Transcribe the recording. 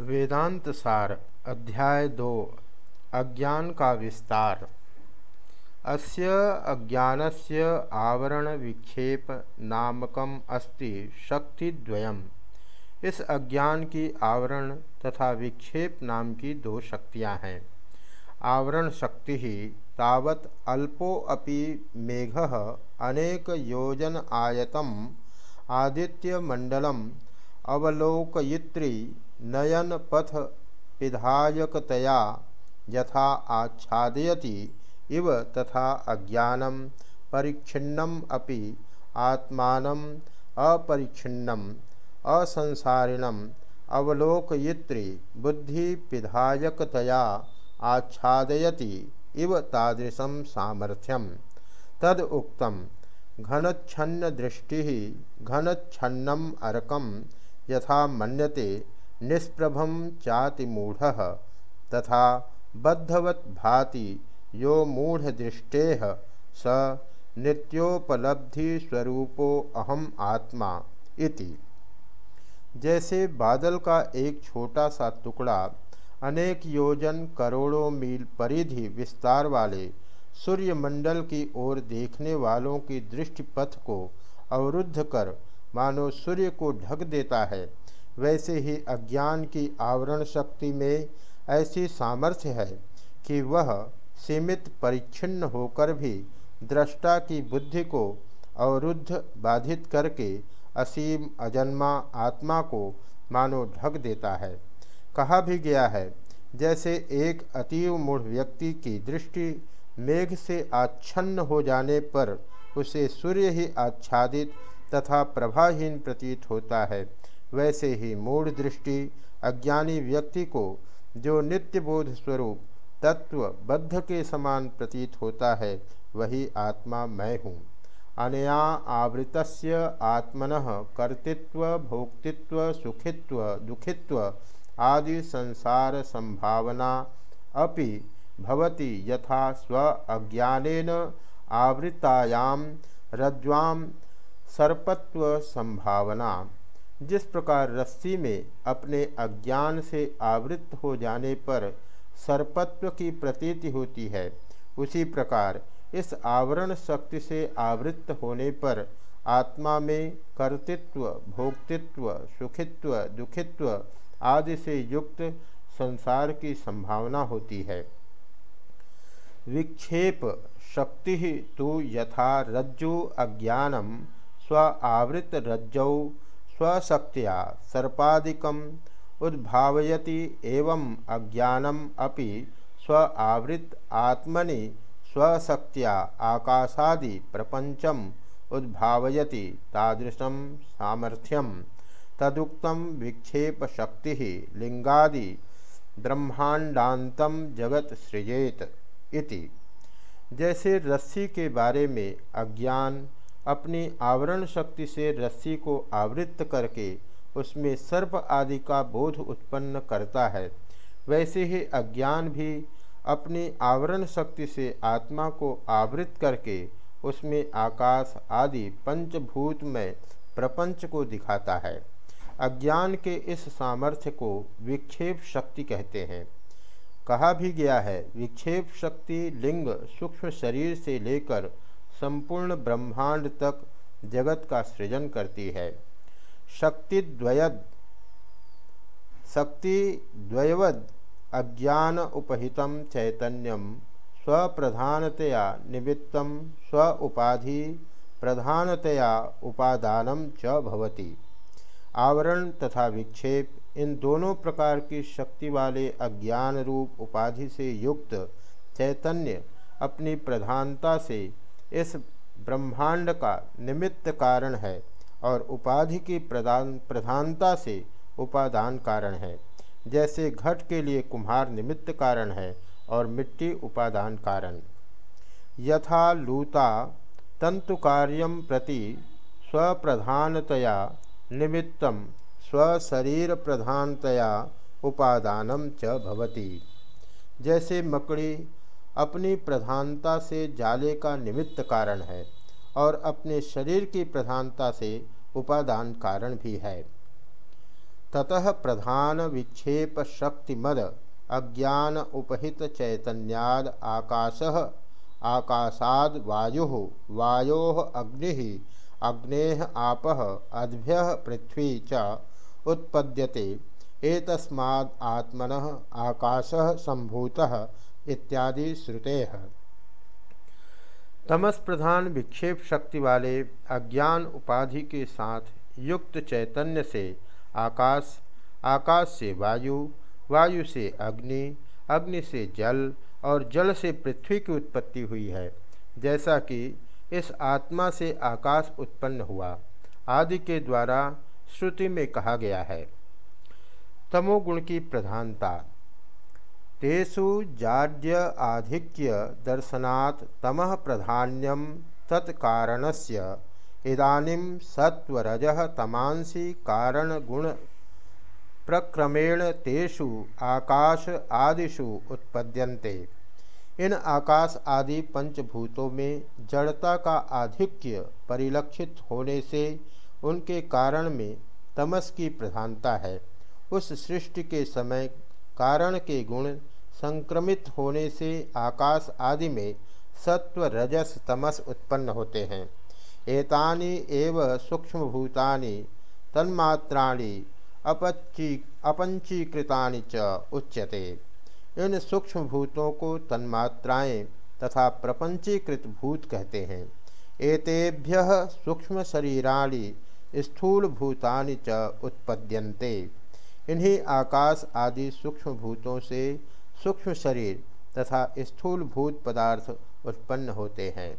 वेदांत सार, अध्याय दो, अज्ञान का विस्तार। अस्य अज्ञानस्य आवरण विक्षेप नामकम अस्ति शक्तिद्वयम्। इस अज्ञान की आवरण तथा विक्षेप नाम की दो शक्तियाँ हैं। आवरण शक्ति ही तावत अल्पोपि मेघ अनेक योजन आयतम, आदित्य मंडलम, अवलोकयित्री नयन पथ विधायकतया यथा आच्छादयति इव तथा अज्ञानम परिच्छिन्नम अपि आत्मानम अपरिच्छिन्नम असंसारिणम अवलोकयित्री बुद्धि विधायकतया आच्छादयति इव तादृशम सामर्थ्यम। तद उक्तम। घनच्छन्न दृष्टि घनच्छन्नम अर्कम यथा मन्यते निष्प्रभम चातिमूढ़ तथा बद्धवत भाति यो मूढ़दृष्टे स नित्योपलब्धिस्वरूपो अहम आत्मा इति। जैसे बादल का एक छोटा सा टुकड़ा अनेक योजन करोड़ों मील परिधि विस्तार वाले सूर्यमंडल की ओर देखने वालों की दृष्टि पथ को अवरुद्ध कर मानो सूर्य को ढक देता है वैसे ही अज्ञान की आवरण शक्ति में ऐसी सामर्थ्य है कि वह सीमित परिच्छिन्न होकर भी दृष्टा की बुद्धि को अवरुद्ध बाधित करके असीम अजन्मा आत्मा को मानो ढक देता है। कहा भी गया है, जैसे एक अतीव मूढ़ व्यक्ति की दृष्टि मेघ से आच्छन्न हो जाने पर उसे सूर्य ही आच्छादित तथा प्रभाहीन प्रतीत होता है वैसे ही मूढ़ दृष्टि अज्ञानी व्यक्ति को जो नित्य बोध स्वरूप तत्व बद्ध के समान प्रतीत होता है, वही आत्मा मैं हूँ। अनया आवृत आत्मन कर्तृत्व, भोक्तृत्व, सुखित्व, दुखित्व आदि संसार संभावना अपि भवति यथा स्व अज्ञानेन आवृतायाम रज्ज्वाम सर्पत्व संभावना। जिस प्रकार रस्सी में अपने अज्ञान से आवृत्त हो जाने पर सर्पत्व की प्रतीति होती है, उसी प्रकार इस आवरण शक्ति से आवृत्त होने पर आत्मा में कर्तृत्व, भोक्तृत्व, सुखित्व, दुखित्व आदि से युक्त संसार की संभावना होती है। विक्षेप शक्ति तो यथा रज्जु अज्ञानम स्व आवृत रज्जौ स्वशक्तिया सर्पादिकम उद्भावयति एवं अज्ञानम अपि स्व आवृत आत्मनि स्वशक्तिया आकाशादि प्रपंचम उद्भावयति तादृशम सामर्थ्यम। तदुक्तम विक्षेप शक्ति लिंगादि ब्रह्मांडांतम जगत सृजेत इति। जैसे रस्सी के बारे में अज्ञान अपनी आवरण शक्ति से रस्सी को आवृत्त करके उसमें सर्प आदि का बोध उत्पन्न करता है। वैसे ही अज्ञान भी अपनी आवरण शक्ति से आत्मा को आवृत करके उसमें आकाश आदि पंचभूत में प्रपंच को दिखाता है। अज्ञान के इस सामर्थ्य को विक्षेप शक्ति कहते हैं। कहा भी गया है, विक्षेप शक्ति लिंग सूक्ष्म शरीर से लेकर संपूर्ण ब्रह्मांड तक जगत का सृजन करती है। शक्ति द्वयद, शक्ति द्वयवद अज्ञान उपहितम चैतन्यम, स्वप्रधानतया निमित्तम स्व उपाधि प्रधानतया उपादानम च भवति। आवरण तथा विक्षेप, इन दोनों प्रकार की शक्ति वाले अज्ञान रूप उपाधि से युक्त चैतन्य अपनी प्रधानता से इस ब्रह्मांड का निमित्त कारण है और उपाधि की प्रदान, प्रधानता से उपादान कारण है। जैसे घट के लिए कुम्हार निमित्त कारण है और मिट्टी उपादान कारण। यथा लूता तंतु कार्यम प्रति स्वप्रधानतया निमित्तम स्वशरीर प्रधानतया उपादानम च भवति। जैसे मकड़ी अपनी प्रधानता से जाले का निमित्त कारण है और अपने शरीर की प्रधानता से उपादान कारण भी है। ततः प्रधान विक्षेप शक्तिमद अज्ञान उपहित चैतन्याद आकाश आकाशाद वायु वायो अग्नि अग्ने आप अद्भ्य पृथ्वी च उत्पद्यते। एतस्माद् आत्मन आकाश संभूत इत्यादि श्रुते। तमस प्रधान विक्षेप शक्ति वाले अज्ञान उपाधि के साथ युक्त चैतन्य से आकाश आकाश से वायु वायु से अग्नि अग्नि से जल और जल से पृथ्वी की उत्पत्ति हुई है। जैसा कि इस आत्मा से आकाश उत्पन्न हुआ, आदि के द्वारा श्रुति में कहा गया है। तमोगुण की प्रधानता। तेषु जाड्य आधिक्य दर्शनात् तमः प्राधान्यम तत्कारणस्य। इदानीं सत्वरजः तमांसी कारणगुण प्रक्रमेण तेषु आकाश आदिषु उत्पद्यन्ते। इन आकाश आदि पंचभूतों में जड़ता का आधिक्य परिलक्षित होने से उनके कारण में तमस की प्रधानता है। उस सृष्टि के समय कारण के गुण संक्रमित होने से आकाश आदि में सत्व, रजस, तमस उत्पन्न होते हैं। एतानी एव सूक्ष्मभूतानि, तन्मात्राणि अपची अपंचीकृतानि च उच्यते। इन सूक्ष्मभूतों को तन्मात्राएँ तथा प्रपंचीकृत भूत कहते हैं। एतेभ्य सूक्ष्म शरीराणि स्थूल भूतानि च उत्पद्यन्ते। इन्हीं आकाश आदि सूक्ष्म भूतों से सूक्ष्म शरीर तथा स्थूल भूत पदार्थ उत्पन्न होते हैं।